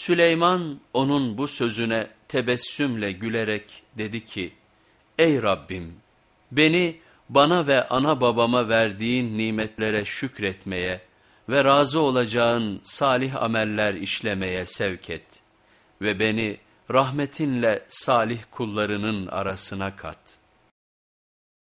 Süleyman onun bu sözüne tebessümle gülerek dedi ki, Ey Rabbim beni bana ve ana babama verdiğin nimetlere şükretmeye ve razı olacağın salih ameller işlemeye sevk et ve beni rahmetinle salih kullarının arasına kat.''